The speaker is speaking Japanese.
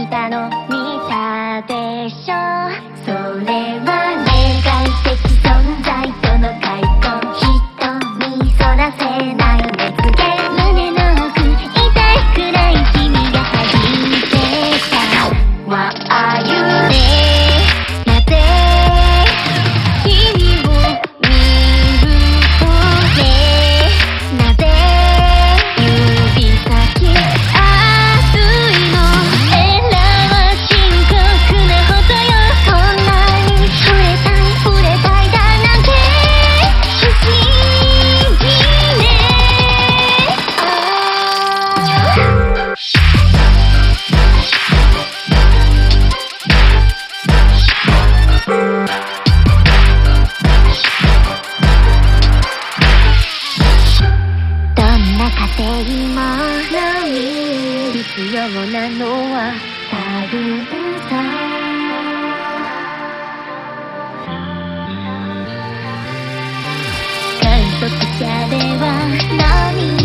見たの見たでしょ。それは例外的存在との回答。瞳そらせない。な家庭も波に必要なのは多分さ観測者では涙